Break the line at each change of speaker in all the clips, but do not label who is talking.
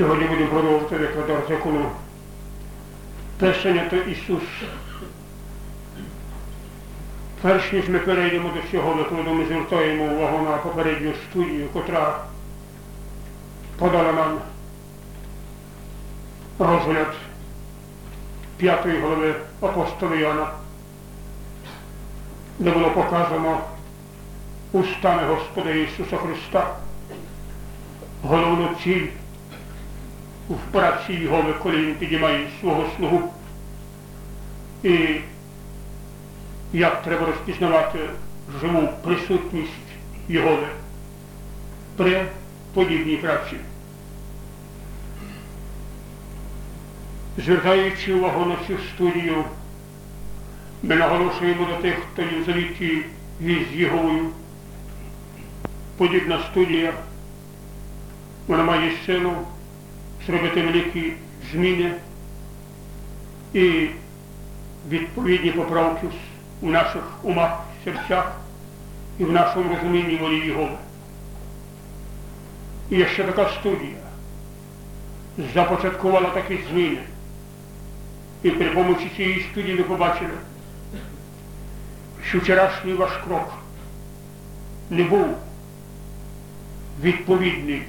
Сьогодні будемо продовжувати викладати артикулу Писання то Ісус. Перш ніж ми перейдемо до цього викладу, ми звертаємо увагу на попередню студію, котра подала нам розгляд п'ятої голови апостола Іоанна, де було показано устами Господа Ісуса Христа, головну ціль в праці його, коли він підіймає свого слугу. І як треба розпізнавати живу присутність Єгови при подібній праці. Звертаючи увагу на цю студію, ми наголошуємо до тих, хто є в завіті Єговою. Подібна студія, вона має силу зробити великі зміни і відповідні поправки у наших умах, серцях і в нашому розумінні волі Єгови. І ще така студія започаткувала такі зміни. І при помочі цієї студії ви побачили, що вчорашній ваш крок не був відповідний.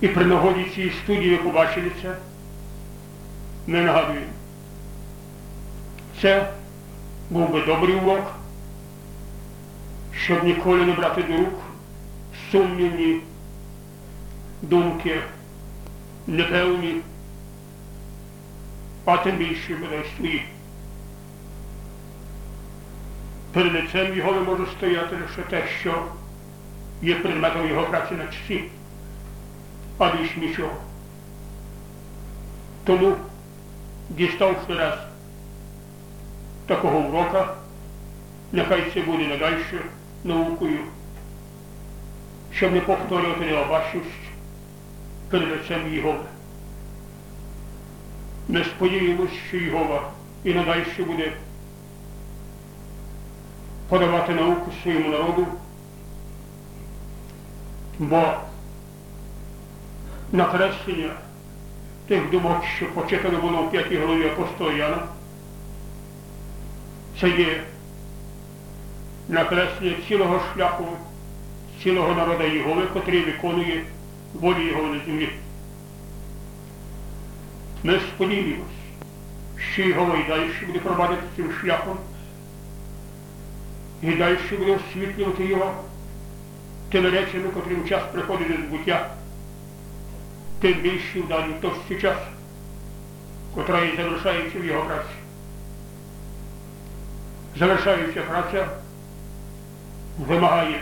І при нагоді цієї студії ви побачили це, ми нагадуємо. Це був би добрий урок, щоб ніколи не брати до рук сумнівні думки, непевні, а тим більше бодай свої. Перед лицем його не може стояти лише те, що є предметом його праці на часі, а більш нічого. Тому, діставши раз такого урока, нехай це буде надальше наукою, щоб не повторювати необачність перед лицем Єгови. Ми сподіваємось, що Єгова і надальше буде подавати науку своєму народу, бо накреслення тих думок, що почитано було в п'ятій голові апостола Яна, це є накреслення цілого шляху, цілого народу Єгови, котрий виконує волі його на землі. Ми сподіваємось, що його і далі буде провадити цим шляхом, і далі буде освітлювати його тими речами, котрим час приходить до збуття, тим більше в даній час, котра і завершається в його праці. Завершаюча праця вимагає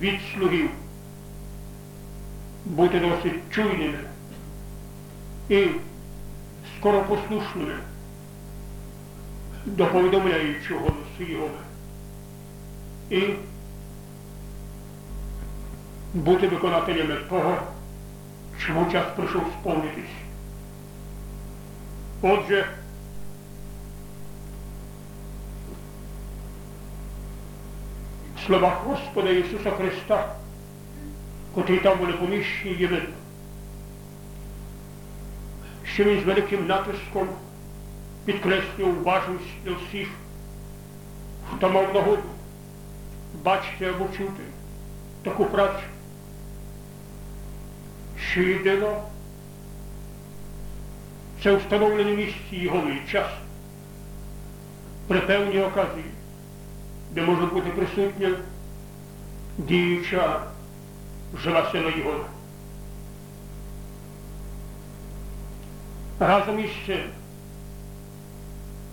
від слугів бути досить чуйними і скоропослушними до повідомляючого голосу Його. І бути виконателями того, чому час прийшов сповнитись. Отже, слова Господа Ісуса Христа котрі там були поміщені, є видно, що він з великим натиском підкреслював уважність для всіх, хто мав нагоду бачити або чути таку працю, що єдино це встановлене місці його час при певній оказії, де може бути присутня діюча жила сила його. Разом із цим,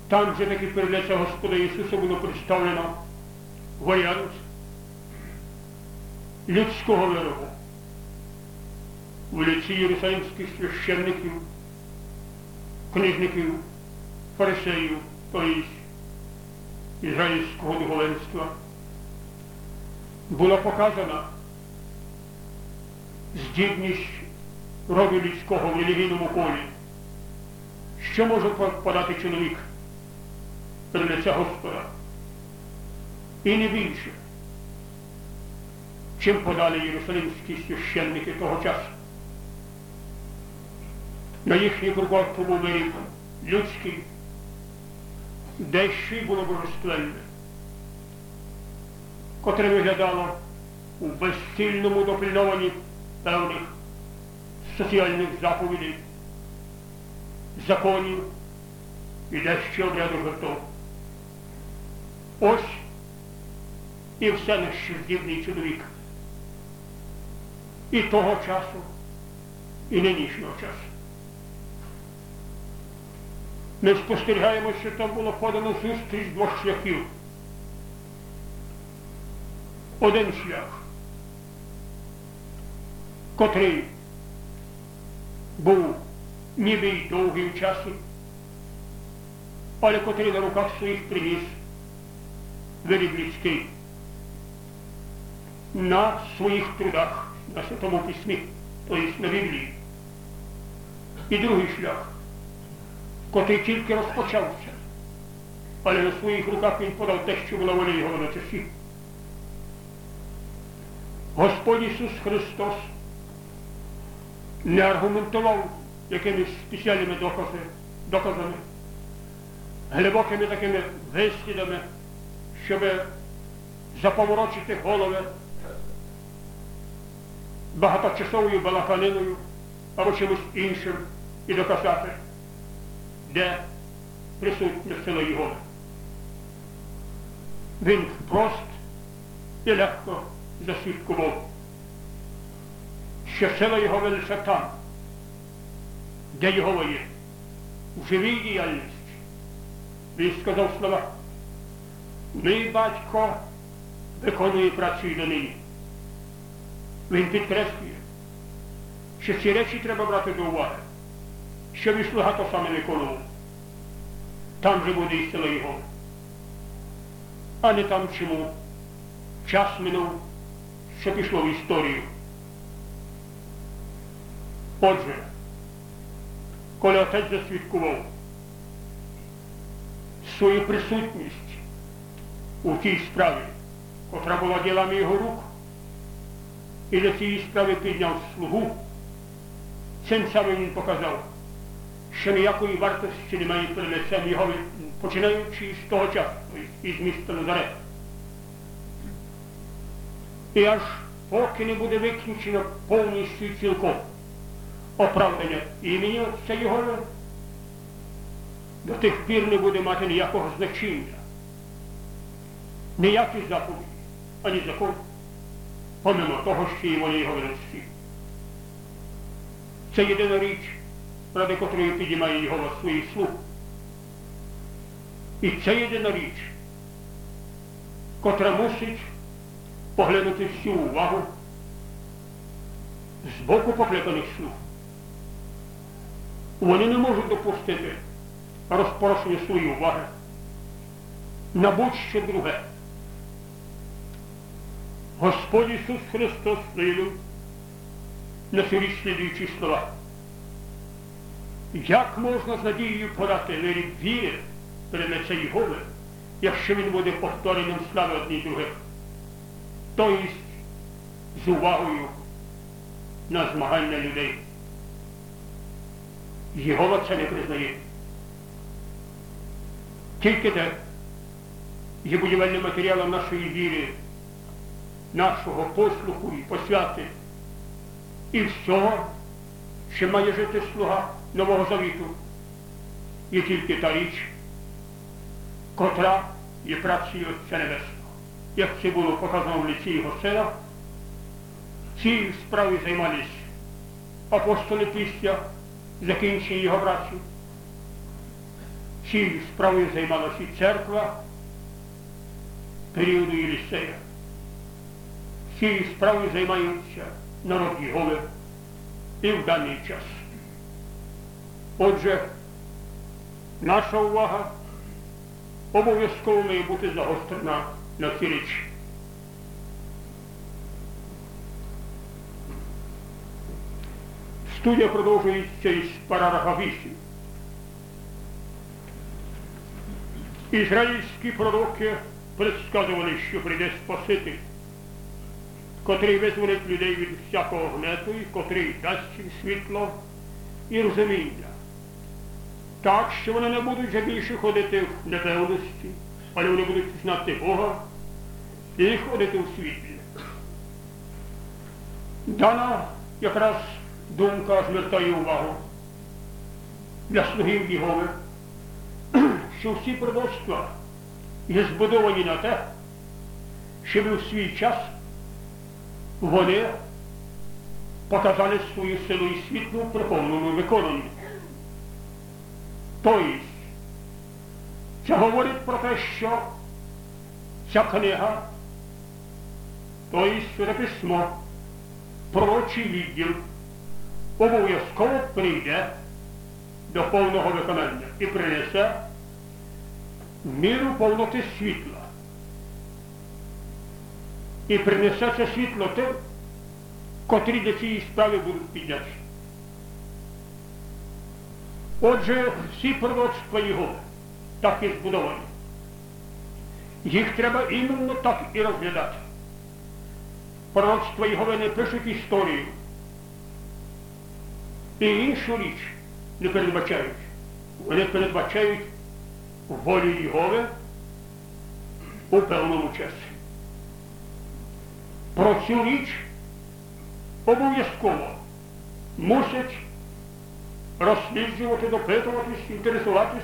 там, де таки перед Господа Ісуса було представлено варіант людського виробу в лиці єрусалимських священників, книжників, фарисеїв, тобто ізраїльського духовенства, була показана здібність роду людського в релігійному колі. Що може подати чоловік перед лиця Господа? І не більше. чим подали єрусалимські священники того часу. На їхніх руках був виріб людський, дещо й було божественне, котре виглядало у безцільному допильнованні певних соціальних заповідей, законів і дещо обряду жертв. Ось і все на що здібний чоловік. І того часу, і нинішнього часу. Ми спостерігаємо, що там було подано зустріч двох шляхів. Один шлях, котрий був ніби й довгий в часі, але котрий на руках своїх приніс виріб на своїх трудах, на Святому Письмі, тобто на Біблії. І другий шлях, котрий тільки розпочався, але на своїх руках він подав те, що була воля його на часі. Господь Ісус Христос не аргументував якимись спеціальними доказами, глибокими такими вислідами, щоб заповорочити голови багаточасовою балаканиною або чимось іншим і доказати, де присутня сила його. Він прост і легко засвідкував, що сила його лише там, де його є, в живій діяльності. Він сказав слова, мій батько виконує працю і донині. Він підкреслює, що ці речі треба брати до уваги, що слуга то саме виконував. Там же буде і сила його, а не там чому час минув, що пішло в історію. Отже, коли отець засвідкував свою присутність у тій справі, котра була ділами його рук, і до цієї справи підняв слугу, цим самим він показав, що ніякої вартості немає перед лицем його, починаючи з того часу, із міста Назарет. І аж поки не буде виключено повністю і цілком оправдання імені Отця Його, до тих пір не буде мати ніякого значення, ніякі заповіді, ані закон, помимо того, що і воля його величці. Це єдина річ, ради котрої підіймає його своїх слуг. І це єдина річ, котра мусить поглянути всю увагу з боку покликаних слуг. Вони не можуть допустити розпорошення своєї уваги на будь-що друге. Господь Ісус Христос заявив на сьогодні слідуючі слова. Як можна з надією подати виріб віри перед Єгови, якщо він буде повторенням слави одні других? Тобто з увагою на змагання людей. Єгова це не признає. Тільки те є будівельним матеріалом нашої віри, нашого послуху і посвяти і всього, що має жити слуга Нового Завіту, є тільки та річ, котра є працею Отця Небесного. Як це було показано в ліці його сина, цією справою займалися апостоли після закінчення його праці. Цією справою займалася і церква періоду Єлісея. Цією справою займаються народ Єгови і в даний час. Отже, наша увага обов'язково має бути загострена на ці речі. Студія продовжується із параграфа 8. Ізраїльські пророки предсказували, що прийде Спаситель, котрий визволить людей від всякого гнету, і котрий дасть їм світло і розуміння. Так, що вони не будуть вже більше ходити в непевності, але вони будуть знати Бога і ходити у світлі. Дана якраз думка звертає увагу для слугів Єгови, що всі пророцтва є збудовані на те, щоб у свій час вони показали свою силу і світло при повному виконанні. Тобто, це говорить про те, що ця книга, тобто Святе письмо, пророчий відділ обов'язково прийде до повного виконання і принесе міру повноти світла. І принесе це світло тим, котрі до цієї справи будуть підняті. Отже, всі пророцтва його так і збудовані. Їх треба іменно так і розглядати. Пророцтва його не пишуть історію. І іншу річ не передбачають. Вони передбачають волю Єгови у певному часі. Про цю річ обов'язково мусять розслідувати, допитуватись, інтересуватись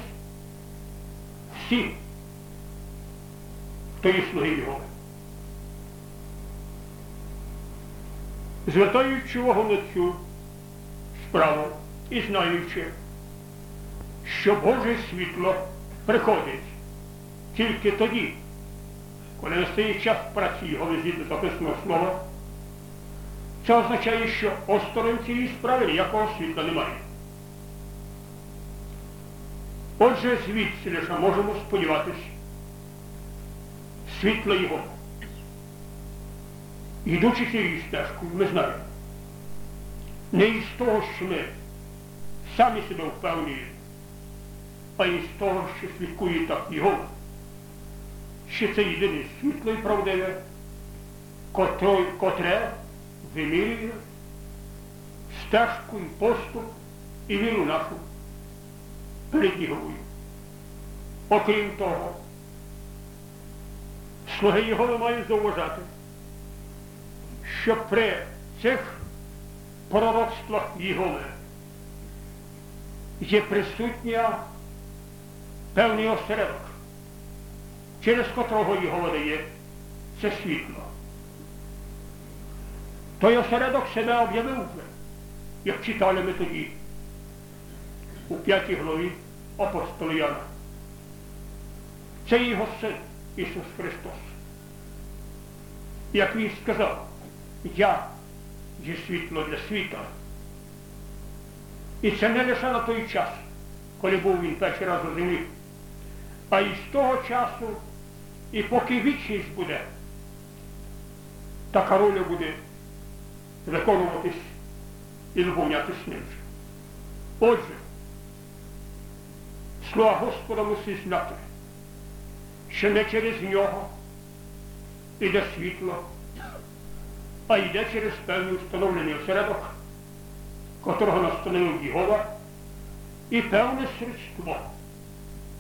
всі, хто є слуги Єгови. Звертаючи увагу на цю справу і знаючи, що Боже світло приходить тільки тоді, коли настає час праці його згідно записаного слова, це означає, що осторонь цієї справи ніякого світла немає. Отже, звідси лише можемо сподіватися світло його. Йдучи цією стежкою, ми знаємо, не із того, що ми самі себе впевнюємо, а із того, що свідкує так його, що це єдине світло і правдиве, котре, котре вимірює стежку і поступ і віру нашу перед Окрім того, слуги Єгови мають зауважати, що при цих пророцтвах Єгови є присутня певний осередок, через котрого Єгова дає це світло. Той осередок себе об'явив, як читали ми тоді у п'ятій главі апостола Яна. Це його син Ісус Христос. Як він сказав, я є світло для світа. І це не лише на той час, коли був він перший раз у землі, а і з того часу, і поки вічність буде, така роля буде виконуватись і наповнятись ним. Отже, слова Господа мусить знати, що не через нього іде світло, а йде через певний встановлений осередок, котрого настановив Єгова, і певне средство,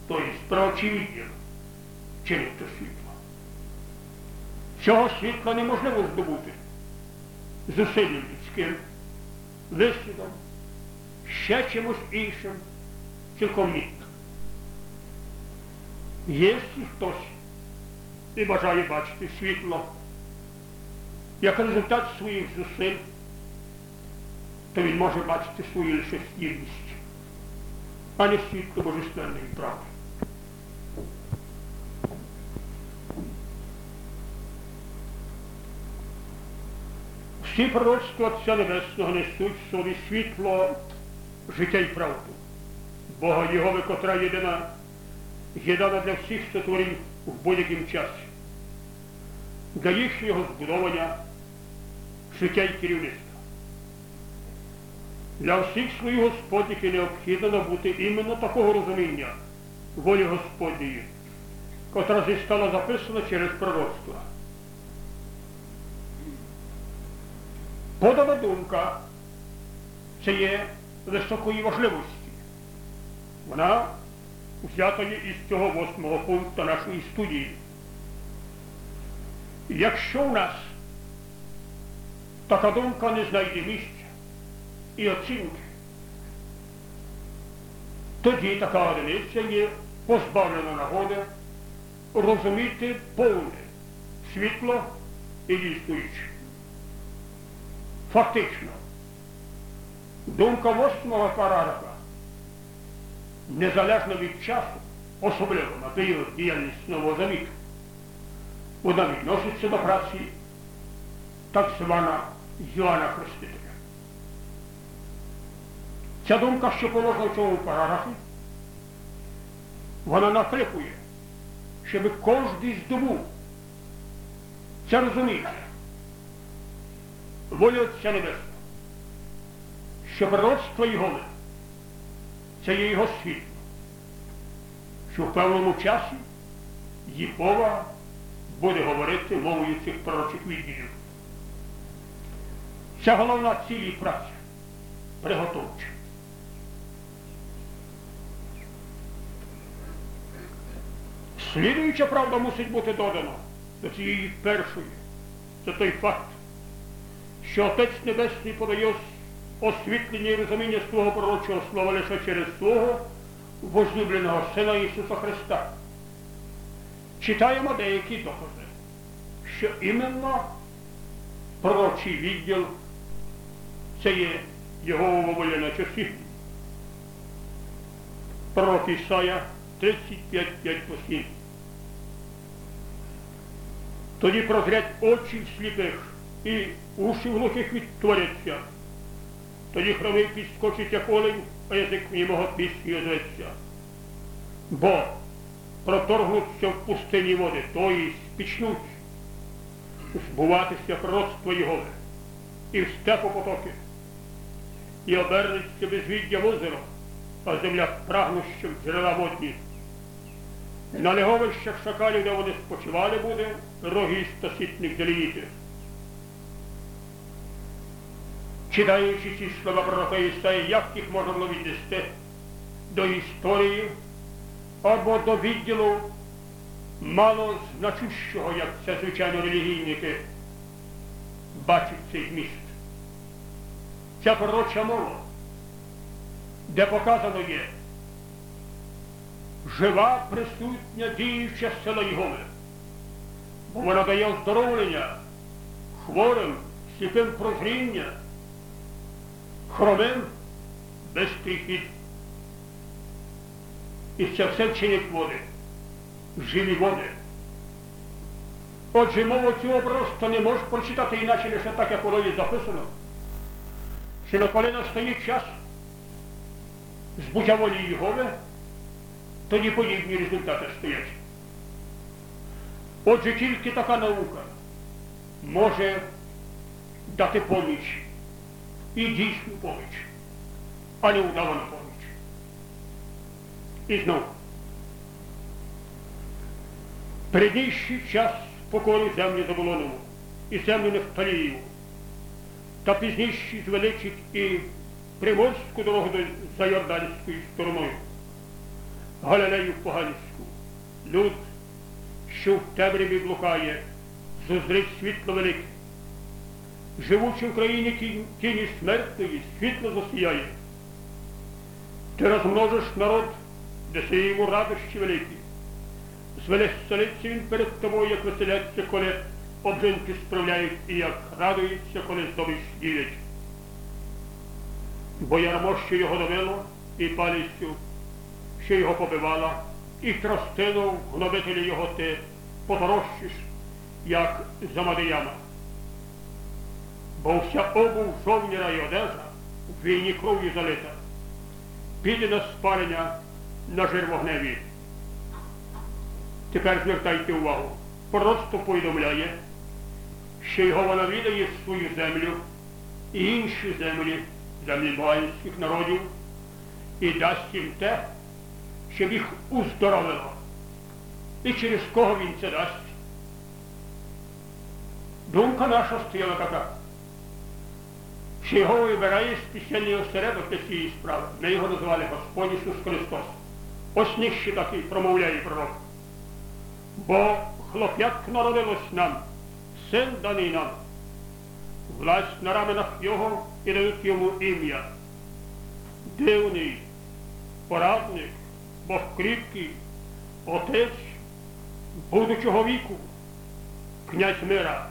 тобто відділ, чинить то світло. Цього світла неможливо здобути зусиллям людським, вислідом, ще чимось іншим, цілком ні. Якщо хтось і бажає бачити світло, як результат своїх зусиль, то він може бачити свою лише стільність, а не світло божественної правди. Всі пророцтва Отця Небесного несуть в собі світло життя і правду. Бога Єгови, котра єдина, єдина для всіх сотворень в будь-яким часі, для їхнього збудовання життя і керівництва. Для всіх своїх Господніх необхідно набути іменно такого розуміння волі Господньої, котра зі стала записана через пророцтва. Подана думка це є високої важливості. Вона взята є із цього восьмого пункту нашої студії. Якщо у нас така думка не знайде місця і оцінки, тоді така одиниця є позбавлена нагоди розуміти повне світло і дійснуюче. Фактично, думка восьмого параграфа, незалежно від часу, особливо на період діяльності нового завіту, вона відноситься до праці так звана Йоанна Хрестителя. Ця думка, що положена в цьому параграфі, вона накликує, щоб кожен здобув це розуміє волю Отця Небесного, що пророцтво Його це є його світло, що в певному часі Єхова буде говорити мовою цих пророчих відділів. Це головна ціль і праця приготовча. Слідуюча правда мусить бути додана до цієї першої. Це той факт, що Отець Небесний подає освітлення і розуміння свого пророчого слова лише через свого возлюбленого Сина Ісуса Христа. Читаємо деякі докази, що іменно пророчий відділ це є його на часі. Пророк Ісая 35, 5 Тоді прозрять очі сліпих і уші глухих відтворяться. Тоді хромий підскочить, як олень, а язик мого пісні озветься. Бо проторгнуться в пустині води, то і спічнуть, збуватися пророцтво Його, і в степу потоки, і обернеться безвіддя в озеро, а земля прагнуща в джерела водні. На леговищах шакалів, де вони спочивали, буде рогіст та сітник Читаючи ці слова пророка Ісаї, як їх можна було віднести до історії або до відділу мало значущого, як це, звичайно, релігійники бачать цей зміст. Ця пророча мова, де показано є жива присутня діюча сила Єгови, бо вона дає оздоровлення хворим, сліпим прозріння, хромим без тріхід. І це все вчинить води, живі води. Отже, мову цього просто не можеш прочитати іначе лише так, як воно є записано. Що коли настає час збуття волі Єгови, тоді подібні результати стоять. Отже, тільки така наука може дати поміч і дійсну поміч, а не удавану поміч. І знову. Передніший час покору землі Заболонову і землю Нефталіїву, та пізніші звеличить і приморську дорогу за Йорданською стороною. Галилею поганську. Люд, що в темряві блукає, зузрить світло велике. Живучи в країні тіні смертної, світло засіяє. Ти розмножиш народ, де се йому радощі великі. Звелестелиться він перед тобою, як веселяться, коли обжинки справляють і як радується, коли здобич ділять. Бо ярмо, що його довело, і палістю що його побивала, і тростину гнобителі його ти поторощиш, як за Мадияна. Бо вся обув жовніра і одежа в війні залита, піде на спалення на жир вогневі. Тепер звертайте увагу, просто повідомляє, що його вона віддає свою землю і інші землі, землі баганських народів, і дасть їм те, щоб їх уздоровило. І через кого він це дасть? Думка наша стояла така. Що його вибирає спеціальний осередок для цієї справи. Ми його називали Господь Ісус Христос. Ось нижче такий промовляє пророк. Бо хлоп'ятк народилось нам, син даний нам, власть на раменах його і дають йому ім'я. Дивний, порадник, Бог кріпкий, отець будучого віку, князь мира,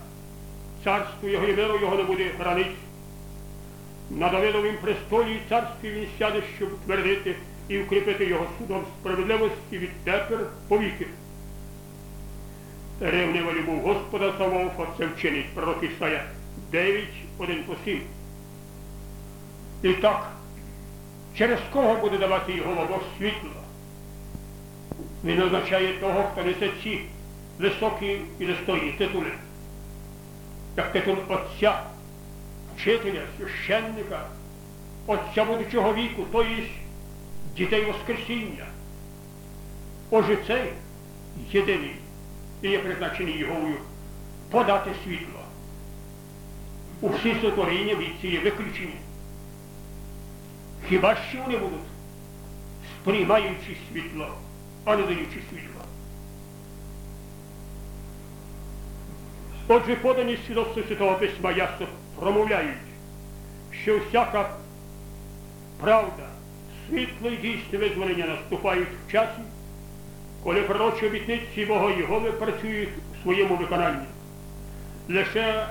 царство його і миру його не буде границь. На Давидовім престолі і царстві він сяде, щоб твердити і укріпити його судом справедливості відтепер повіки. Ревнива любов Господа Саваофа це вчинить пророк Ісая 9, 1 по 7. І так, через кого буде давати його Бог світло? Він означає того, хто несе ці високі і достойні титули, як титул Отця, вчителя, священника, Отця будучого віку, то є дітей Воскресіння. Отже, цей єдиний і є призначений Єговою подати світло. Усі сотворіння від цієї виключені. Хіба що вони будуть, сприймаючи світло, а не даючи світло. Отже, подані свідоцтво Святого Письма ясно промовляють, що всяка правда, світло і дійсне визволення наступають в часі, коли пророчі обітниці Бога Єгови працюють у своєму виконанні. Лише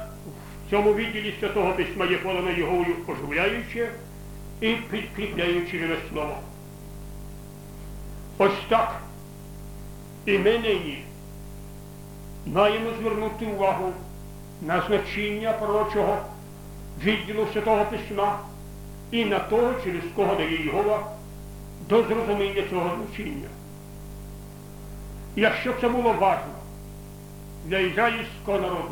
в цьому відділі Святого Письма є подано Єговою оживляюче і підкріпляючи живе слово. Ось так і ми нині маємо звернути увагу на значення пророчого відділу Святого Письма і на того, через кого дає Єгова до зрозуміння цього значення. Якщо це було важливо для ізраїльського народу,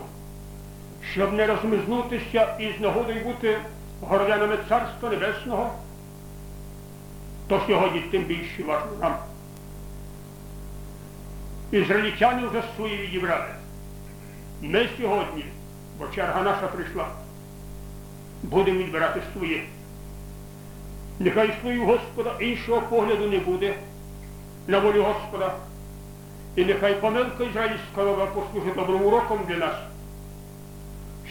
щоб не розмизнутися і з нагодою бути городянами Царства Небесного, то сьогодні тим більше важливо нам. Ізраїльтяни вже свої відібрали. Ми сьогодні, бо черга наша прийшла, будемо відбирати своє. Нехай слою Господа іншого погляду не буде на волю Господа. І нехай помилка ізраїльського послужить добрим уроком для нас,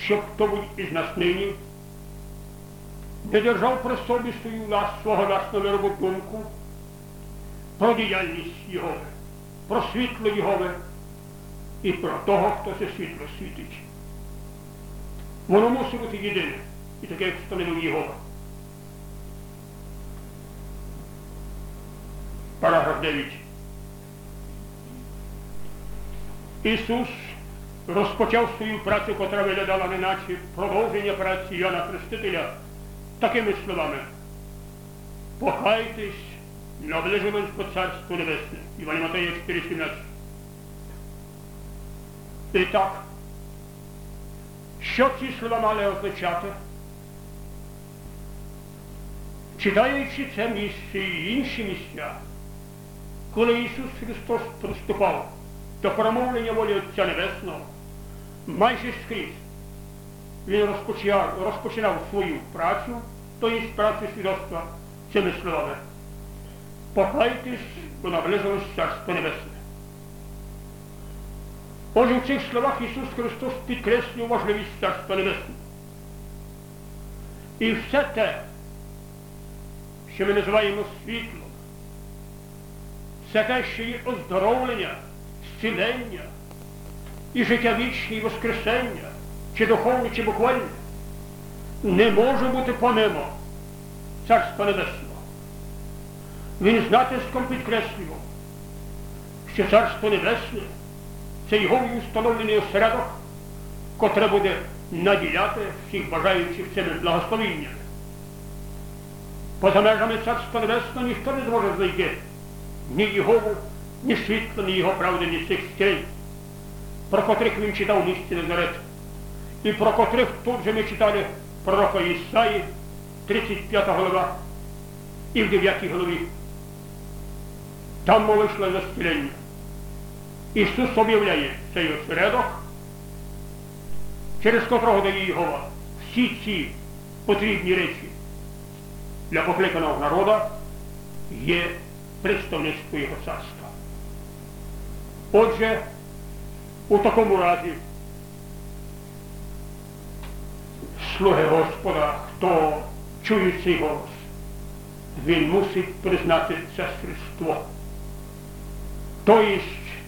щоб хто-будь із нас нині не держав при собі свою влас, свого власного вироботунку про діяльність Його, про світло Його і про того, хто це світло світить. Воно мусить бути єдине, і таке, як встановив Єгова. Параграф 9. Ісус розпочав свою працю, котра виглядала неначе продовження праці Йоанна Хрестителя такими словами. Покайтесь, наближилось по Царству Небесне. Іван Матея 4,17. І так, що ці слова мали означати? Читаючи це місце і інші місця, коли Ісус Христос приступав до промовлення волі Отця Небесного, майже скрізь він розпочинав, розпочинав свою працю, то є працю свідоцтва цими словами. Покайтесь, бо наблизилось Царство Небесне. Отже, в цих словах Ісус Христос підкреслює важливість Царства Небесного. І все те, що ми називаємо світлом, все те, що є оздоровлення, зцілення і життя вічне, і воскресення, чи духовне, чи буквальне, не може бути помимо Царства Небесного. Він з натиском підкреслював, що Царство Небесне це його установлений осередок, котре буде наділяти всіх бажаючих цими благословіннями. Поза межами Царства Небесного ніхто не зможе знайти ні Єгову, ні світла, ні його правди, ні цих стілень, про котрих він читав в місті Назарет, і про котрих тут же ми читали пророка Ісаї, 35 глава, і в 9 голові. Там мова йшла застілення. Ісус об'являє цей осередок, через котрого дає Єгова всі ці потрібні речі для покликаного народу є представництво його царства. Отже, у такому разі слуги Господа, хто чує цей голос, він мусить признати це средство, тобто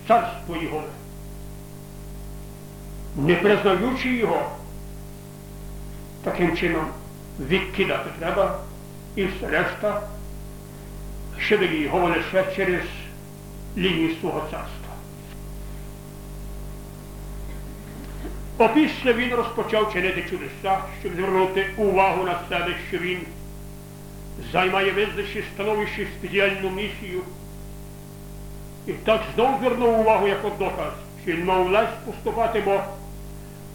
царство Його. Не признаючи його, таким чином відкидати треба і все решта ще до його лише через лінію свого царства. Опісля він розпочав чинити чудеса, щоб звернути увагу на себе, що він займає визначне становище спеціальну місію. І так знов звернув увагу як доказ, що він мав власть поступати, бо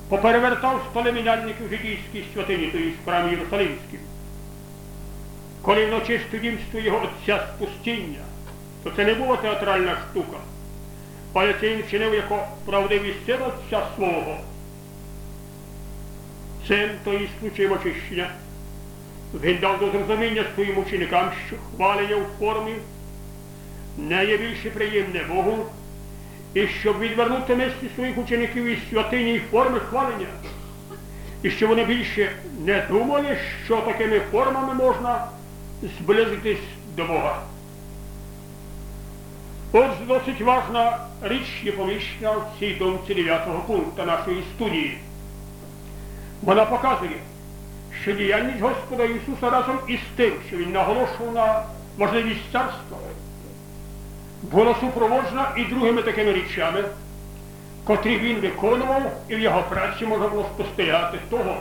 поперевертав столи міняльників жидійській святині, то в храмі Єрусалимській. Коли вночі студімство його отця спустіння, то це не була театральна штука, він вчинив як правдивий син отця свого. Цим то і случаєм очищення. Він дав до зрозуміння своїм ученикам, що хвалення у формі не є більше приємне Богу, і щоб відвернути мислі своїх учеників із святині і форми хвалення, і щоб вони більше не думали, що такими формами можна зблизитись до Бога. Отже, досить важна річ є поміщена в цій думці 9 пункту нашої студії. Вона показує, що діяльність Господа Ісуса разом із тим, що Він наголошував на можливість царства, була супроводжена і другими такими речами, котрі він виконував, і в його праці можна було спостерігати того,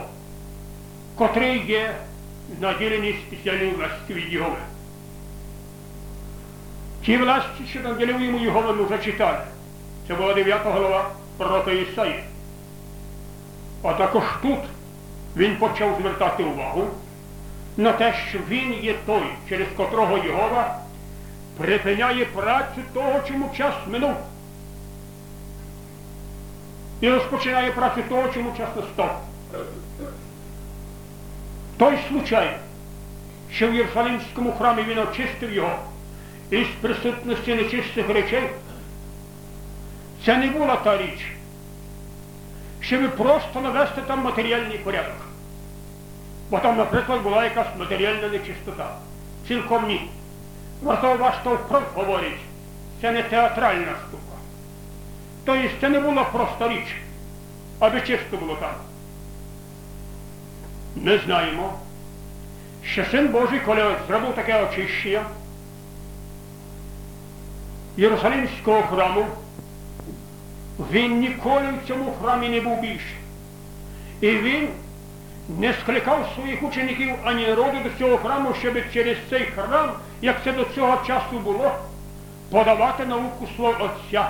котрий є наділені властю від Єгови. Ті власті, що наділив йому Єгова, ми вже читали. Це була 9 голова пророка Ісаї. А також тут він почав звертати увагу на те, що він є той, через котрого Єгова припиняє працю того, чому час минув. І розпочинає працю того, чому час настав. Той случай, що в Єрусалимському храмі він очистив його із присутності нечистих речей, це не була та річ, щоб просто навести там матеріальний порядок. Бо там, наприклад, була якась матеріальна нечистота. Цілком ні. Варто ваш впрок говорить, це не театральна штука. Тобто це не була проста річ, аби чисто було там. Ми знаємо, що син Божий, коли зробив таке очищення Єрусалимського храму, він ніколи в цьому храмі не був більше. І він не скликав своїх учеників ані народу до цього храму, щоб через цей храм, як це до цього часу було, подавати науку свого Отця,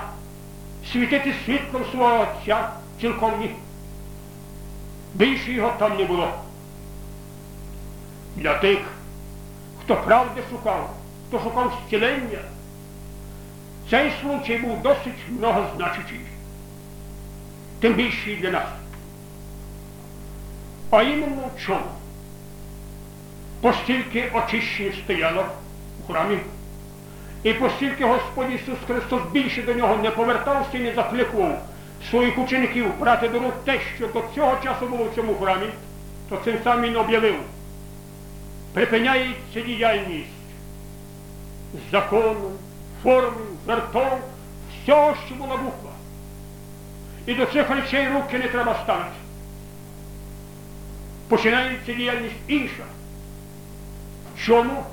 світити світлом свого Отця цілком ні. Більше його там не було. Для тих, хто правди шукав, хто шукав зцілення, цей случай був досить многозначучий. Тим більше і для нас. А іменно чому? Постільки очищення стояло у храмі, і постільки Господь Ісус Христос більше до нього не повертався і не закликував своїх учеників брати до рук те, що до цього часу було в цьому храмі, то цим самим він об'явив. Припиняється діяльність закону, форми, вертов, всього, що була буква. І до цих речей руки не треба ставити починається діяльність інша. Чому?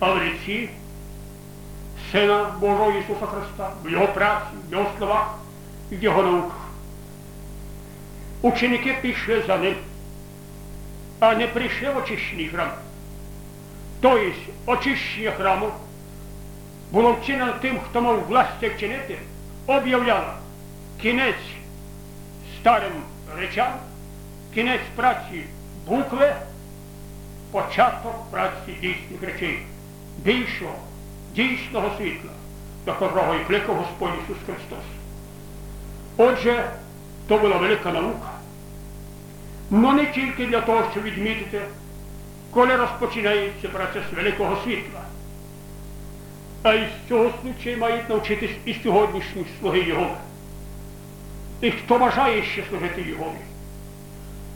А в ріці Сина Божого Ісуса Христа, в Його праці, в Його словах і в Його науках. Ученики пішли за ним, а не прийшли в очищений храм. Тобто очищення храму було вчинено тим, хто мав власть вчинити, об'являло кінець старим речам кінець праці букви, початок праці дійсних речей, більшого, дійсного світла, до котрого і кликав Господь Ісус Христос. Отже, то була велика наука. Но не тільки для того, щоб відмітити, коли розпочинається процес великого світла. А із цього случаю мають навчитись і сьогоднішні слуги Його. І хто бажає ще служити Його,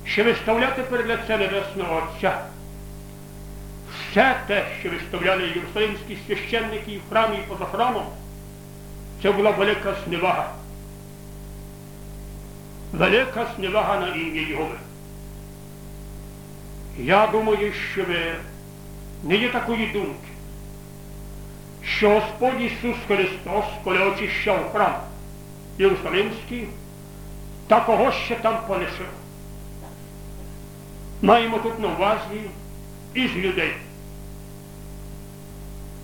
ще виставляти перед лице Небесного Отця. Все те, що виставляли єрусалимські священники і в храмі і поза храмом, це була велика зневага. Велика зневага на ім'я Його. Я думаю, що ви не є такої думки, що Господь Ісус Христос, коли очищав храм Єрусалимський, такого ще там полишив. Маємо тут на увазі із людей.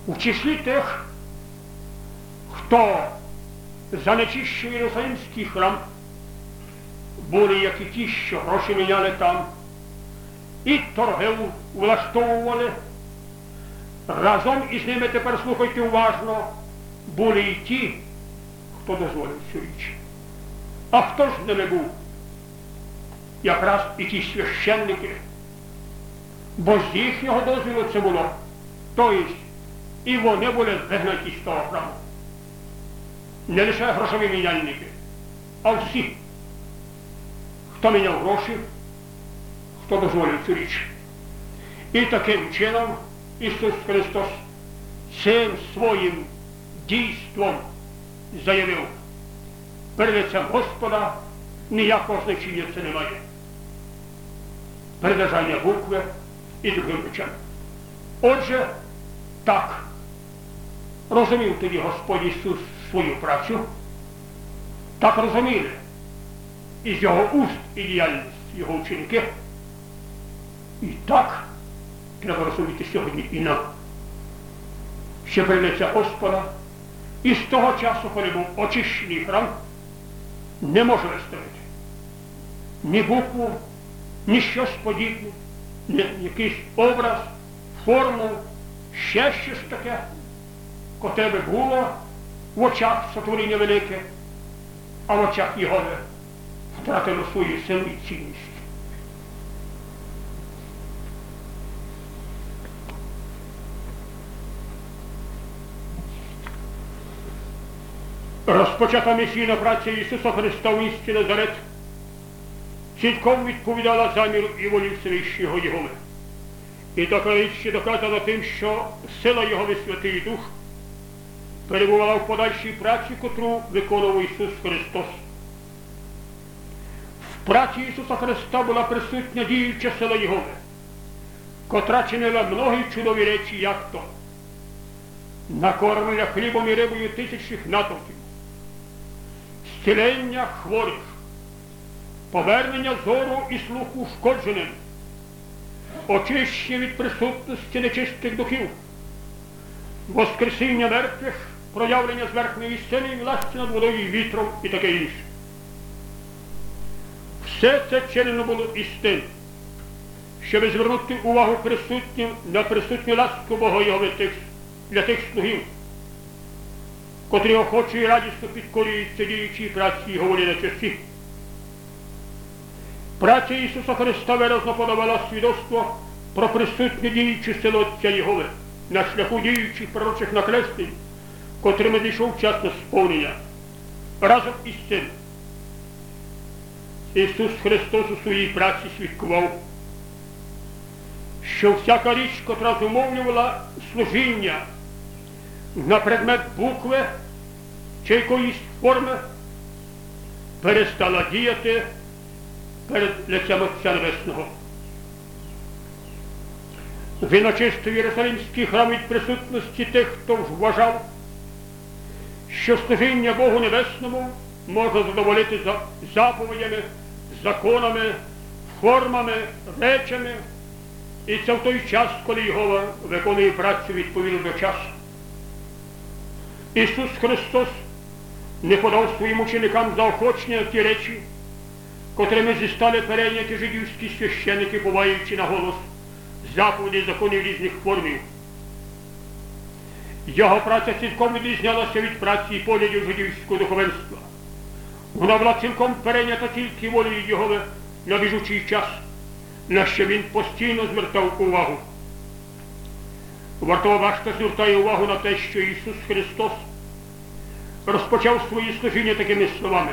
У числі тих, хто занечищив Єрусалимський храм, були як і ті, що гроші міняли там, і торгівлю влаштовували. Разом із ними тепер слухайте уважно, були і ті, хто дозволив цю річ. А хто ж з ними був? Якраз і ті священники. Бо з їхнього дозвілу це було. Тобто і вони були вигнаті з того храму. Не лише грошові міняльники, а всі, хто міняв гроші, хто дозволив цю річ. І таким чином Ісус Христос цим своїм дійством заявив, перед лицем Господа ніякого значення це немає. Передержання букви і другим речам. Отже, так, розумів тоді Господь Ісус свою працю, так розуміли із його уст і діяльність його вчинки. І так треба розуміти сьогодні і нам. Ще прийдеться Господа, і з того часу, коли був очищений храм, не може виставити ні букву, ні щось подібне, ні якийсь образ, форму, ще щось таке, котре би було в очах сотворіння велике, а в очах його втратило свою силу і цінність. Розпочата місійна праця Ісуса Христа в місті Назарет цілком відповідала заміру і волі Всевищого Єгови. І така річ доказана тим, що сила Його Святий Дух перебувала в подальшій праці, котру виконував Ісус Христос. В праці Ісуса Христа була присутня діюча сила Єгови, котра чинила многі чудові речі, як то накормлення хлібом і рибою тисячних натовпів, зцілення хворих, повернення зору і слуху шкодженим, очищення від присутності нечистих духів, воскресіння мертвих, проявлення зверхної сили і власті над водою вітром і таке інше. Все це чинено було із тим, щоб звернути увагу присутнім на присутню ласку Бога Його для тих слугів, котрі охоче і радісно підкорюються діючій праці Його волі на часі. Праця Ісуса Христа виразно подавала свідоцтво про присутнє діючу силу Отця Єгови на шляху діючих пророчих накрестень, котрими дійшов час на сповнення. Разом із цим Ісус Христос у своїй праці свідкував, що всяка річ, котра зумовлювала служіння на предмет букви чи якоїсь форми, перестала діяти перед лицем Отця Небесного. Він очистив Єрусалимський храм від присутності тих, хто вважав, що служіння Богу Небесному можна задоволити за заповідями, законами, формами, речами. І це в той час, коли його виконує працю відповідно до часу. Ісус Христос не подав своїм ученикам заохочення ті речі, котрими зістали перейняті жидівські священики, буваючи на голос заповіді законів різних формів. Його праця цілком відрізнялася від праці і поглядів жидівського духовенства. Вона була цілком перейнята тільки волею його на біжучий час. на що він постійно звертав увагу. Вартова башта звертає увагу на те, що Ісус Христос розпочав свої служіння такими словами.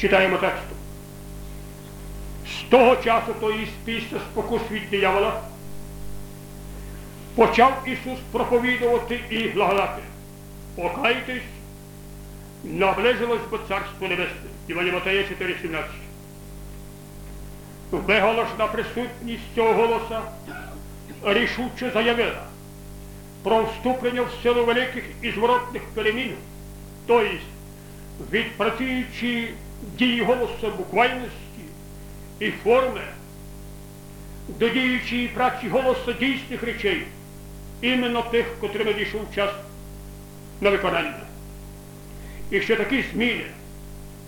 Читаємо тексту. З того часу, то і після спокус від диявола, почав Ісус проповідувати і благодати. Покайтесь, наближилось бо Царство Небесне. Івані Матея 4,17. Виголошна присутність цього голоса рішуче заявила про вступлення в силу великих і зворотних перемін, тобто від працюючи дії голоса буквальності і форми до діючої праці голоса дійсних речей, іменно тих, котрими дійшов час на виконання. І що такі зміни,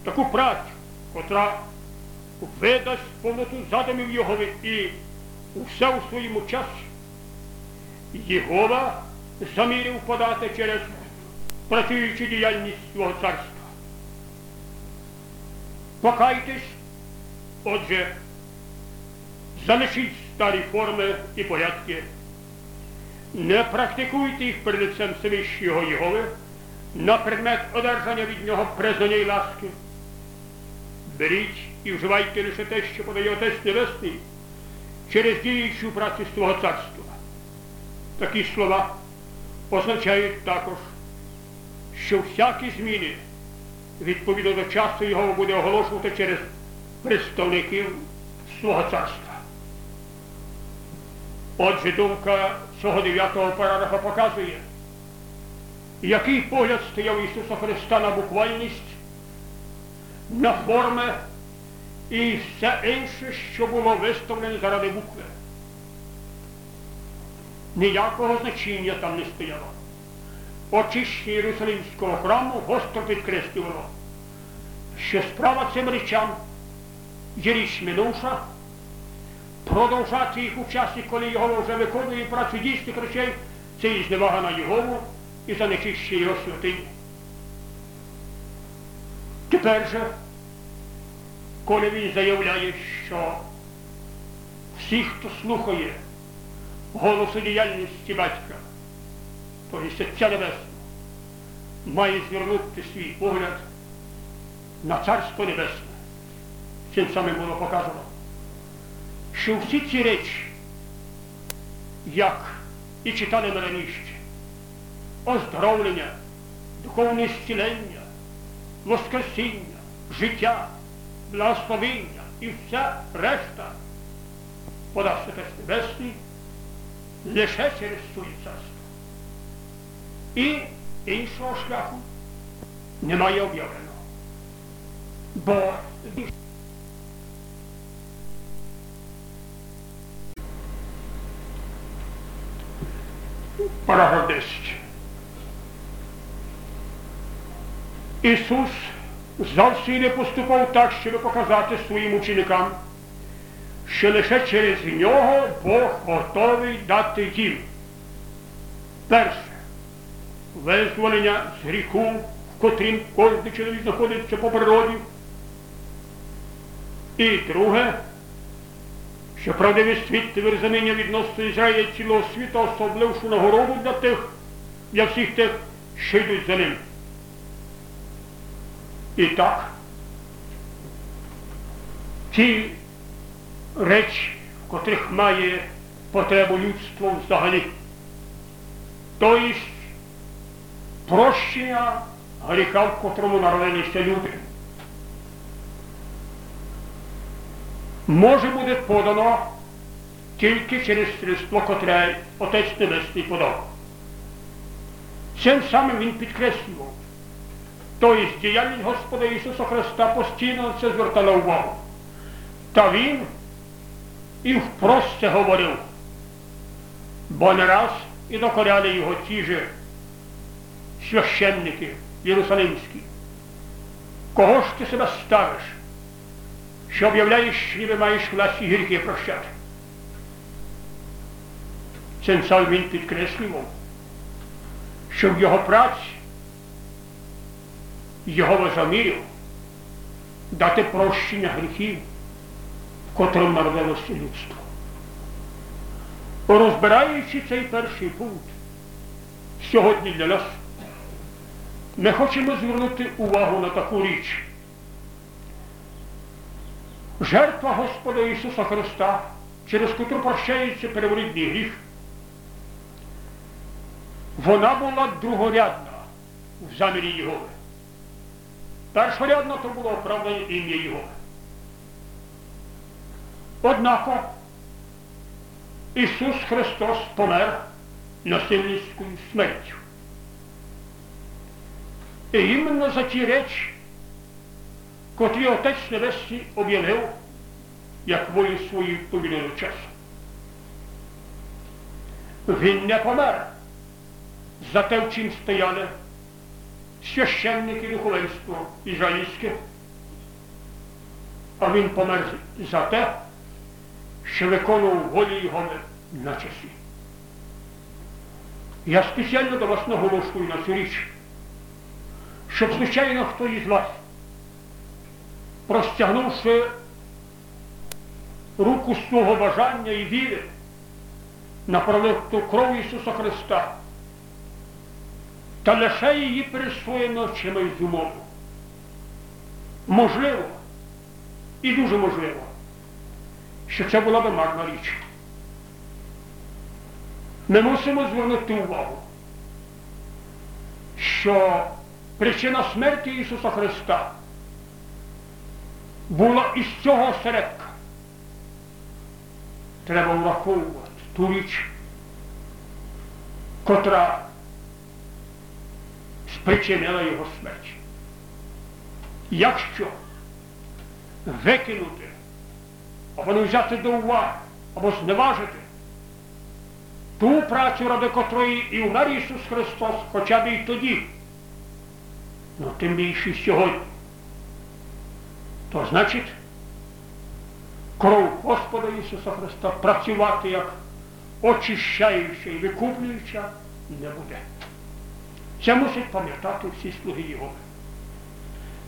таку працю, котра видасть повноту задумів Йогови і усе у своєму часі, Єгова замірів подати через працюючу діяльність свого царства. Покайтесь, отже, залишіть старі форми і порядки, не практикуйте їх перед лицем Всевищого Єгови на предмет одержання від нього признання і ласки. Беріть і вживайте лише те, що подає Отець Небесний через діючу працю свого царства. Такі слова означають також, що всякі зміни відповідно до часу його буде оголошувати через представників свого царства. Отже, думка цього дев'ятого параграфа показує, який погляд стояв Ісуса Христа на буквальність, на форми і все інше, що було виставлене заради букви. Ніякого значення там не стояло. Очищення Єрусалимського храму гостро підкреслювало, що справа цим речам є річ минувша, продовжати їх у часі, коли його вже виконує працю дійсних речей, це і зневага на Його і занечищення його святині. Тепер же, коли він заявляє, що всі, хто слухає голосу діяльності батька, то і Отця Небесного, має звернути свій погляд на Царство Небесне. Цим самим було показано, що всі ці речі, як і читали ми раніше, оздоровлення, духовне зцілення, воскресіння, життя, благословення і вся решта подасть Отець Небесний лише через своє царство. І іншого шляху немає об'явленого. Бо Параграф 10. Ісус зовсім не поступав так, щоб показати своїм ученикам, що лише через нього Бог готовий дати їм. Перше визволення з гріху, в котрім кожен чоловік знаходиться по природі. І друге, що правдиві світ розуміння відносно Ізраїля цілого світу, особлившу нагороду для тих, для всіх тих, що йдуть за ним. І так, ті речі, в котрих має потребу людство взагалі, то є прощення гріха, в котрому народилися люди. Може бути подано тільки через средство, котре Отець Небесний подав. Цим самим він підкреслював. Тобто діяльність Господа Ісуса Христа постійно на це звертала увагу. Та Він і впрост говорив, бо не раз і докоряли його ті же священники Єрусалимські. Кого ж ти себе ставиш, що об'являєш, ніби маєш власні гірки прощати? Цим самим він підкреслював, що в його праці його замірів дати прощення гріхів котрим народилося людство. Розбираючи цей перший пункт сьогодні для нас, ми хочемо звернути увагу на таку річ. Жертва Господа Ісуса Христа, через котру прощається переворітний гріх, вона була другорядна в замірі Єгови. Першорядно то було оправдання ім'я Його. Однако Ісус Христос помер насильницькою смертю. І іменно за ті речі, котрі Отець Небесний об'явив, як волю свою повільного часу. Він не помер за те, в чим стояли священники духовенство ізраїльське, а він помер за те, що виконував волі його на часі. Я спеціально до вас наголошую на цю річ, щоб, звичайно, хто із вас, простягнувши руку свого бажання і віри на пролиту кров Ісуса Христа, та лише її присвоєно чимось зумову. Можливо, і дуже можливо, що це була би марна річ. Ми мусимо звернути увагу, що причина смерті Ісуса Христа була із цього осередка. Треба враховувати ту річ, котра спричинила його смерть. Якщо викинути, або не взяти до уваги, або зневажити ту працю, ради котрої і умер Ісус Христос, хоча б і тоді, ну тим більше сьогодні, то значить кров Господа Ісуса Христа працювати як очищаюча і викуплююча не буде. Це мусять пам'ятати всі слуги Його.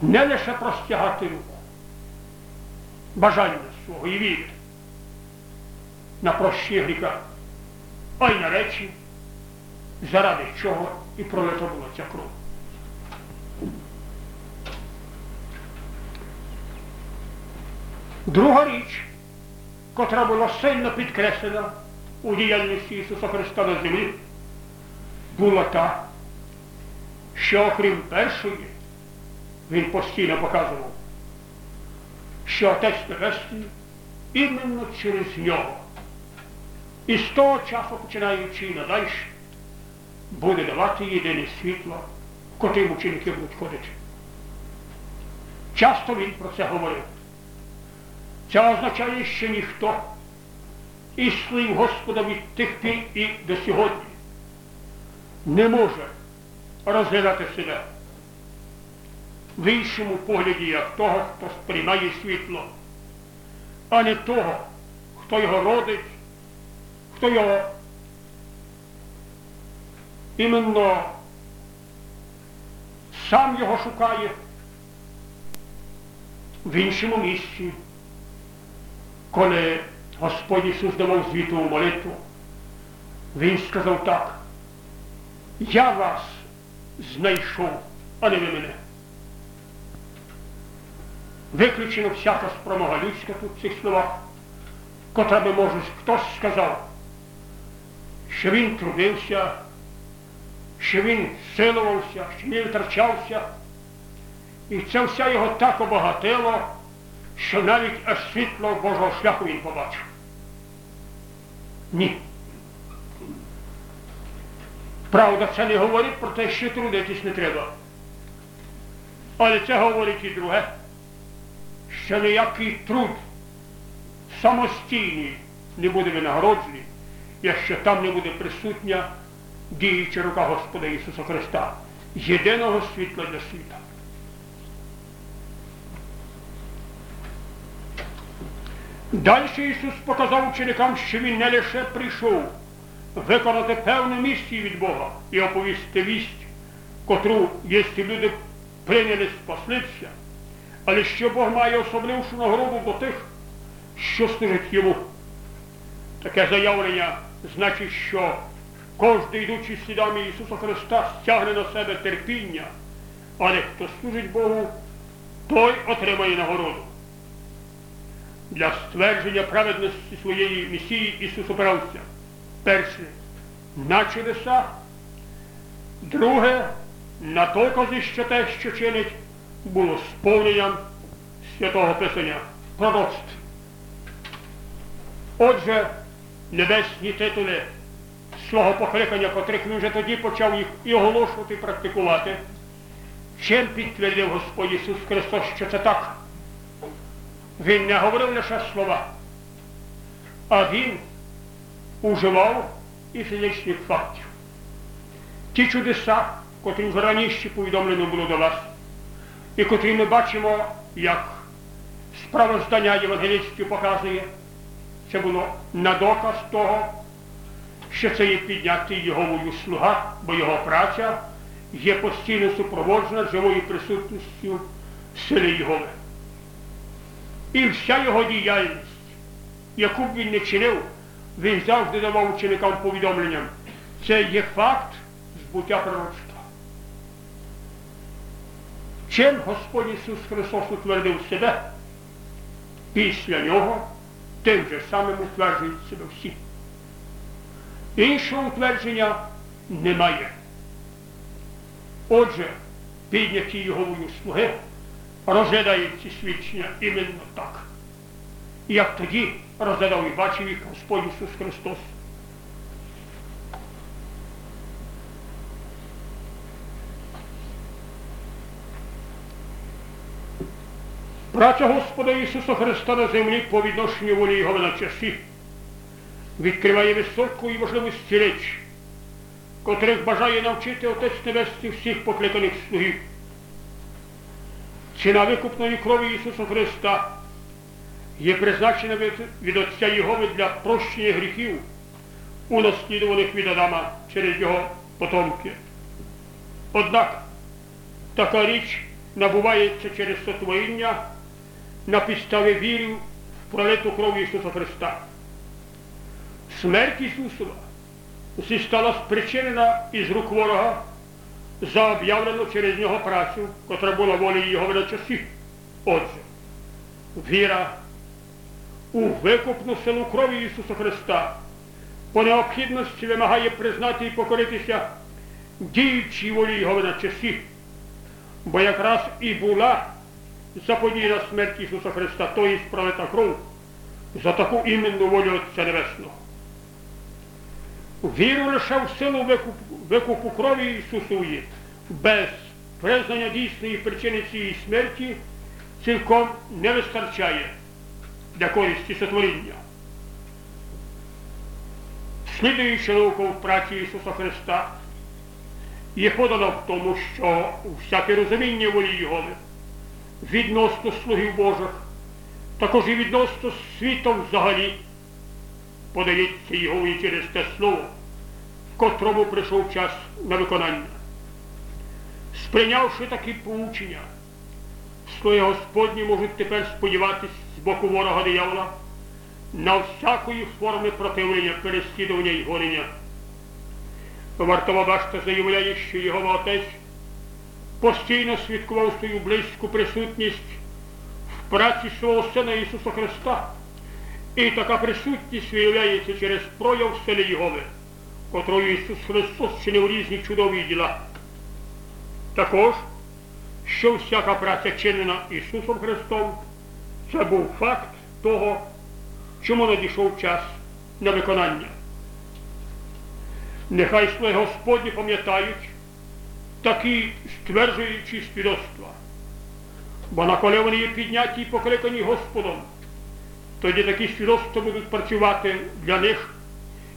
Не лише простягати руку, бажання свого і вірити на прощі гріха, а й на речі, заради чого і пролита була ця кров. Друга річ, котра була сильно підкреслена у діяльності Ісуса Христа на землі, була та, що окрім першої, він постійно показував, що Отець Небесний іменно через нього. І з того часу, починаючи і надалі, буде давати єдине світло, котрим ученики будуть ходити. Часто він про це говорив. Це означає, що ніхто із слів Господа від тих пір і до сьогодні не може розглядати себе в іншому погляді, як того, хто сприймає світло, а не того, хто його родить, хто його іменно сам його шукає в іншому місці, коли Господь Ісус давав звітову молитву, Він сказав так, я вас знайшов, а не ви мене. Виключено всяка спромога людська тут в цих словах, котра би, може, хтось сказав, що він трудився, що він силувався, що він втрачався, і це все його так обагатило, що навіть аж світло Божого шляху він побачив. Ні. Правда, це не говорить про те, що трудитись не треба. Але це говорить і друге, що ніякий труд самостійний не буде винагороджений, якщо там не буде присутня діюча рука Господа Ісуса Христа, єдиного світла для світа. Далі Ісус показав ученикам, що Він не лише прийшов виконати певну місію від Бога і оповісти вість, котру, якщо люди прийняли, спаслися, але що Бог має особлившу нагороду до тих, що служить йому. Таке заявлення значить, що кожен, йдучи слідами Ісуса Христа, стягне на себе терпіння, але хто служить Богу, той отримає нагороду. Для ствердження праведності своєї місії Ісус опирався. Перше на чудеса, друге на докази, що те, що чинить, було сповненням святого Писання пророцтв. Отже, небесні титули свого покликання, котрих він вже тоді почав їх і оголошувати, і практикувати, чим підтвердив Господь Ісус Христос, що це так. Він не говорив лише слова, а Він уживав і фізичних фактів. Ті чудеса, котрі вже раніше повідомлено було до вас, і котрі ми бачимо, як справоздання євангелістів показує, це було на доказ того, що це є піднятий Його слуга, бо його праця є постійно супроводжена живою присутністю сили Його. І вся його діяльність, яку б він не чинив, він завжди давав ученикам повідомленням. Це є факт збуття пророцтва. Чим Господь Ісус Христос утвердив себе, після нього тим же самим утверджують себе всі. Іншого утвердження немає. Отже, підняті його слуги розглядають ці свідчення іменно так. Як тоді розглядав і бачив їх Господь Ісус Христос. Праця Господа Ісуса Христа на землі по відношенню волі Його на часі відкриває високу і важливості речі, котрих бажає навчити Отець Небесний всіх покликаних слугів. Ціна викупної крові Ісуса Христа є призначена від Отця Єгови для прощення гріхів, унаслідуваних від Адама через його потомки. Однак така річ набувається через сотворіння на підставі віри в пролиту кров Ісуса Христа. Смерть Ісусова усі стала спричинена із рук ворога за об'явлену через нього працю, котра була волі його часі. Отже, віра у викупну силу крові Ісуса Христа по необхідності вимагає признати і покоритися діючій волі його часі, бо якраз і була заподіяна смерть Ісуса Христа, то і справита кров за таку іменну волю Отця Небесного. Віру лише в силу викупу, викупу крові Ісусової, без признання дійсної причини цієї смерті цілком не вистачає для користі сотворіння. Слідуючи науку в праці Ісуса Христа, є подано в тому, що всяке розуміння волі Його відносно слугів Божих, також і відносно світу взагалі подається його і через те слово, в котрому прийшов час на виконання. Сприйнявши такі поучення, слуги Господні можуть тепер сподіватись з боку ворога диявола на всякої форми противлення, переслідування і горення. Вартова башта заявляє, що його отець постійно свідкував свою близьку присутність в праці свого Сина Ісуса Христа. І така присутність виявляється через прояв сили Єгови, котрою Ісус Христос чинив різні чудові діла. Також, що всяка праця чинена Ісусом Христом, це був факт того, чому надійшов час на виконання. Нехай слуги Господні пам'ятають такі стверджуючі свідоцтва, бо на коли вони є підняті і покликані Господом. Тоді такі свідоцтва будуть працювати для них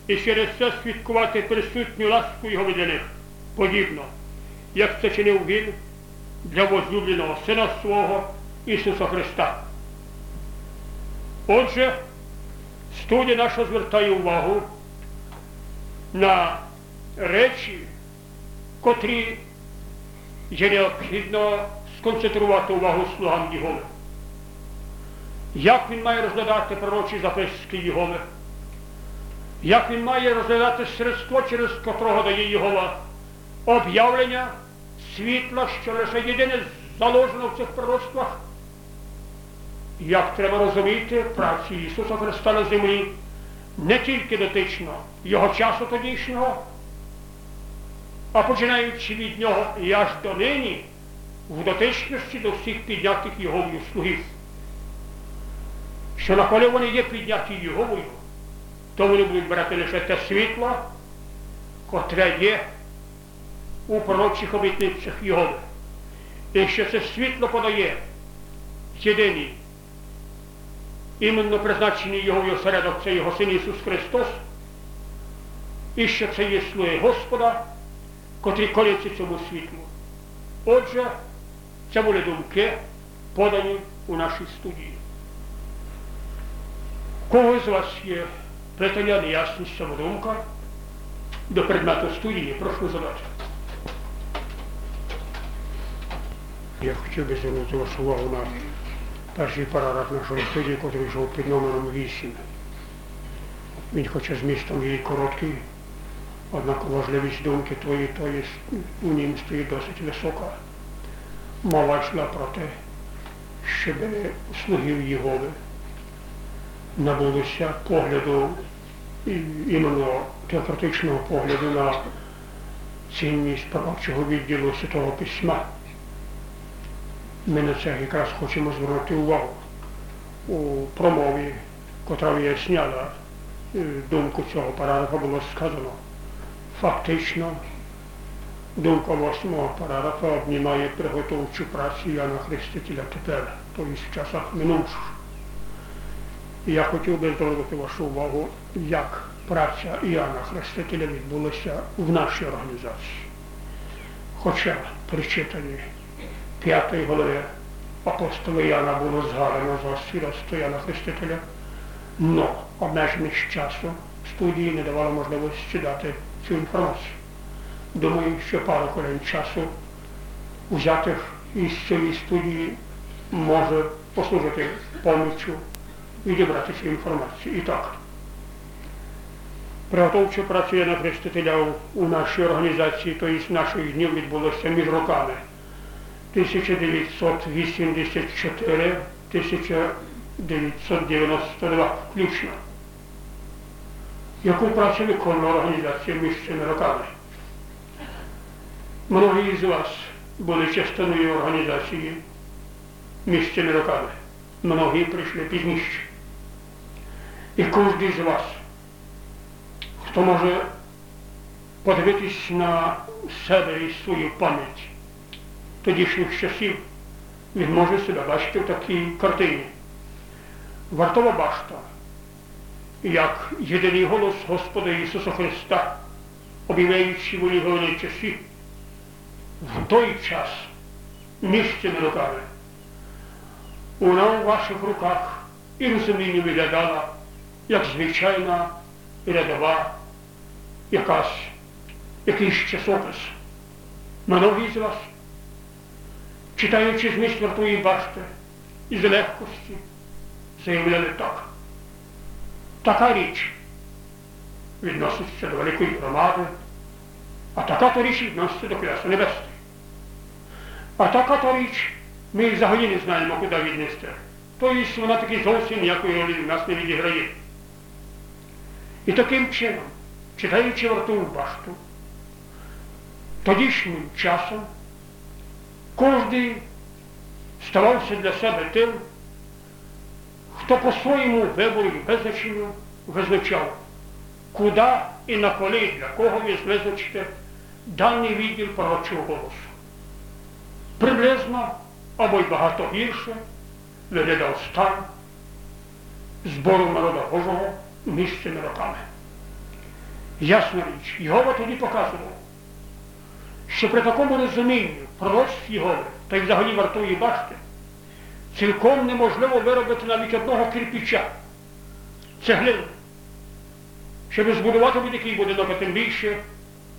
і через це свідкувати присутню ласку його для них, подібно, як це чинив він для возлюбленого Сина свого Ісуса Христа. Отже, студія наша звертає увагу на речі, котрі є необхідно сконцентрувати увагу слугам Єгови. як він має розглядати пророчі записки Єгови, як він має розглядати средство, через котрого дає Єгова об'явлення світла, що лише єдине заложено в цих пророцтвах. Як треба розуміти праці Ісуса Христа на землі не тільки дотично Його часу тодішнього, а починаючи від нього і аж до нині в дотичності до всіх піднятих Єговою слугів. Що на коли вони є підняті Єговою, то вони будуть брати лише те світло, котре є у пророчих обітницях Єгови. І що це світло подає єдиний, іменно призначений Його осередок, це Його Син Ісус Христос, і що це є слуги Господа, котрі коляться цьому світлу. Отже, це були думки, подані у нашій студії. Кого з вас є питання, неясність, самодумка до предмету студії, прошу задати. Я хотів би звернути вашу увагу на перший параграф нашої студії, який йшов під номером 8. Він хоча змістом є короткий, однак важливість думки твої, то є, у нім стоїть досить висока. Мова йшла про те, щоб слугів Єгови набулися погляду, іменно теократичного погляду на цінність пророчого відділу Святого Письма. Ми на це якраз хочемо звернути увагу у промові, котра виясняла думку цього параграфа, було сказано. Фактично, думка восьмого параграфа обнімає приготовчу працю Яна Хрестителя тепер, тобто в часах минувших. І я хотів би звернути вашу увагу, як праця Іоанна Хрестителя відбулася в нашій організації. Хоча при читанні п'ятої голови апостола Яна було згадано за свідоцтво Яна Хрестителя, але обмеженість часу студії не давало можливості дати цю інформацію. Думаю, що пару хвилин часу взятих із цієї студії може послужити поміччю відібрати цю інформацію. І так, приготовча праця Яна Хрестителя у нашій організації, тобто наших днів відбулося між роками 1984-1992 включно. Яку працю виконувала організація між цими роками? Многі з вас були частиною організації між цими роками. Многі прийшли пізніше. І кожен з вас, хто може подивитись на себе і свою пам'ять тодішніх часів, він може себе бачити в такій картині. Вартова башта, як єдиний голос Господа Ісуса Христа, об'являючи волі часі, в той час між цими руками, вона у ваших руках і розуміння виглядала як звичайна рядова якась, якийсь часопис. Многі з вас, читаючи зміст вартої башти, із легкості, заявляли так. Така річ відноситься до великої громади, а така то річ відноситься до Клясу Небесної. А така то річ ми взагалі не знаємо, куди віднести. Тобто вона таки зовсім ніякої ролі в нас не відіграє. І таким чином, читаючи вартову башту, тодішнім часом кожен ставався для себе тим, хто по своєму вибору і визначенню визначав, куди і на коли для кого визначити даний відділ пророчого голосу. Приблизно або й багато гірше виглядав стан збору народу Божого місцями роками. Ясна річ, Єгова тоді показував, що при такому розумінні пророцтв Єгови та й взагалі вартої башти цілком неможливо виробити навіть одного кирпича, цеглину, щоб збудувати будь-який будинок, а тим більше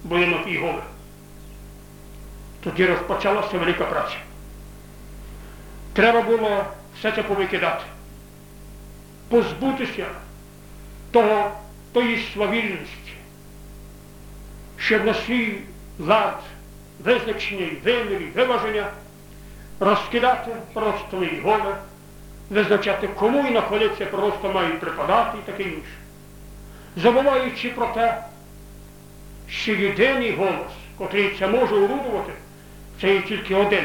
будинок Єгови. Тоді розпочалася велика праця. Треба було все це повикидати. позбутися того, тої свавільності, щоб на свій лад визначення і вимір, виваження розкидати просто і голе, визначати, кому і на коли це просто мають припадати і таке інше. Забуваючи про те, що єдиний голос, котрий це може орудувати, це є тільки один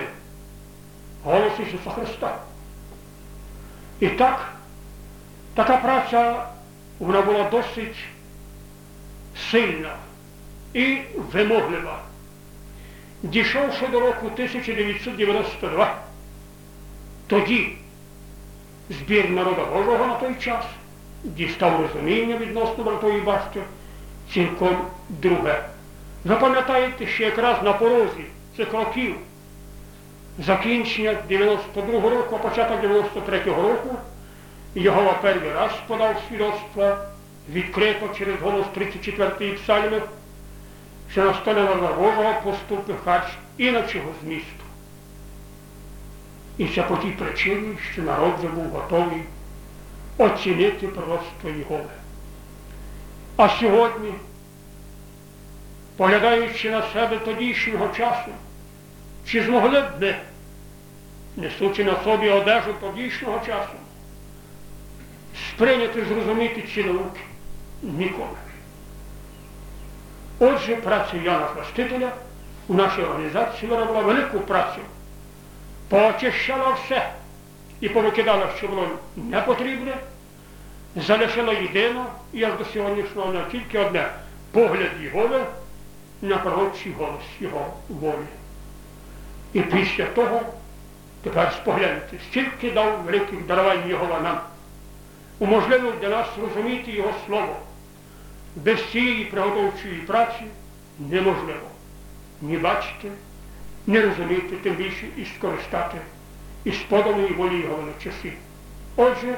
голос Ісуса Христа. І так, така праця вона була досить сильна і вимоглива. Дійшовши до року 1992, тоді збір народа Божого на той час дістав розуміння відносно братої башти цілком друге. Ви пам'ятаєте, що якраз на порозі цих років закінчення 92-го року, а початок 93-го року Єгова перший раз подав свідоцтво відкрито через голос 34-ї псальми, що на столі народа Божого поступив харч інакшого змісту. І це по тій причині, що народ вже був готовий оцінити пророцтво Єгови. А сьогодні, поглядаючи на себе тодішнього часу, чи змогли б ми, несучи на собі одежу тодішнього часу, сприйняти, зрозуміти ці науки? Ніколи. Отже, праця Яна Хрестителя у нашій організації виробила велику працю, поочищала все і повикидала, що було непотрібне, залишила єдино, і аж до сьогоднішнього не тільки одне погляд Єгови на пророчий голос Його волі. І після того тепер спогляньте, стільки дав великих дарувань Єгова нам, уможливив для нас розуміти Його Слово. Без цієї приготовчої праці неможливо ні бачити, ні розуміти, тим більше і скористати із поданої волі Його на часі. Отже,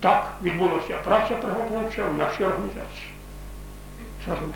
так відбулася праця приготовча в нашій організації. Богу.